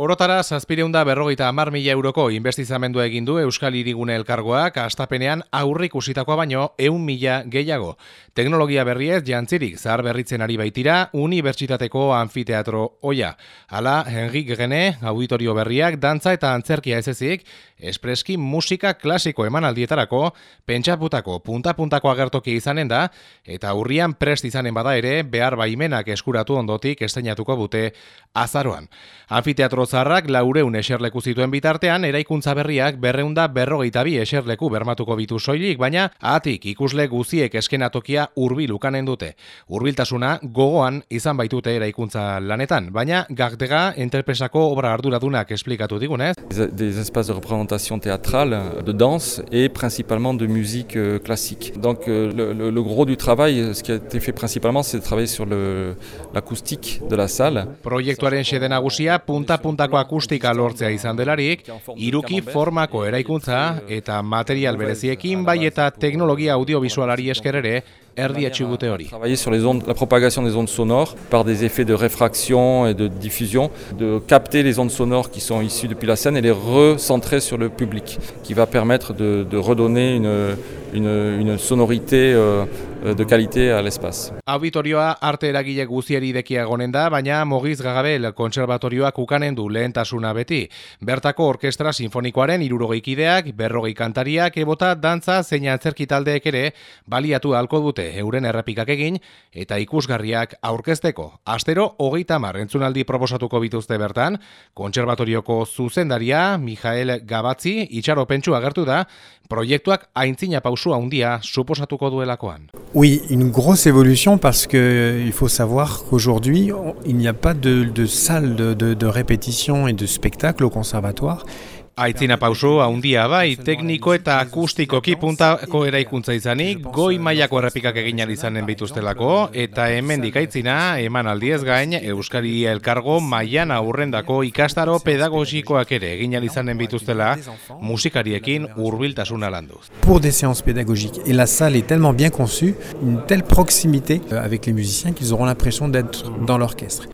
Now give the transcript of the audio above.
Orotara, zazpireunda berrogeita amar mila euroko investizamendua egin du Euskal Irigune Elkargoak astapenean aurrik usitakoa baino eun mila gehiago. Teknologia berriez jantzirik zahar berritzen ari baitira Unibertsitateko Anfiteatro Oia. Hala, Henrik Gene, auditorio berriak, dantza eta antzerkia ez espreski musika klasiko emanaldietarako, pentsaputako punta-puntako agertoki izanen da, eta urrian prest izanen bada ere, behar baimenak eskuratu ondotik esteinatuko bute azaroan. Anfiteatro zarrak laureun eserleku zituen bitartean, eraikuntza berriak berreunda berrogeita bi eserleku bermatuko bitu soilik, baina atik ikusle guziek eskenatokia urbil ukanen dute. Urbiltasuna gogoan izan baitute eraikuntza lanetan, baina gagdega enterpresako obra arduradunak esplikatu digunez. Des espaces de représentation théâtrale, de danse et principalement de musique euh, classique. Donc euh, le, le, le gros du travail, ce qui a été fait principalement, c'est de travailler sur l'acoustique de la salle. Proiektuaren xede nagusia punta-punta puntako akustika lortzea izan delarik, iruki formako eraikuntza eta material bereziekin bai eta teknologia audiovisualari esker ere erdietxu gute hori. Travailler sur les ondes, la propagation des ondes sonores par des effets de réfraction et de diffusion, de capter les ondes sonores qui sont issues depuis la scène et les recentrer sur le public, qui va permettre de, de redonner une, une, une sonorité euh, de qualité à l'espace. Auditorioa arte eragile guzieri dekia gonen da, baina Mogiz Gagabel konservatorioak ukanen du lehentasuna beti. Bertako orkestra sinfonikoaren irurogeikideak, berrogei kantariak, ebota, dantza, zeina antzerki taldeek ere, baliatu halko dute euren errepikak egin, eta ikusgarriak aurkezteko. Astero, hogeita mar entzunaldi proposatuko bituzte bertan, konservatorioko zuzendaria, Mijael Gabatzi, itxaropentsu agertu da, proiektuak aintzina Oui, une grosse évolution parce que il faut savoir qu'aujourd'hui, il n'y a pas de, salle de, de, de répétition et de spectacle au conservatoire. Aitzina pauso handia bai, tekniko eta akustikoki puntako eraikuntza izanik, goi mailako errepikak eginan izanen bituztelako, eta hemendik aitzina, eman aldiez gain, Euskari Elkargo mailan aurrendako ikastaro pedagogikoak ere eginan izanen bituztela, musikariekin hurbiltasuna landuz. Pour des séances pédagogiques, et la salle est tellement bien conçue, une telle proximité avec les musiciens qu'ils auront l'impression d'être dans l'orchestre.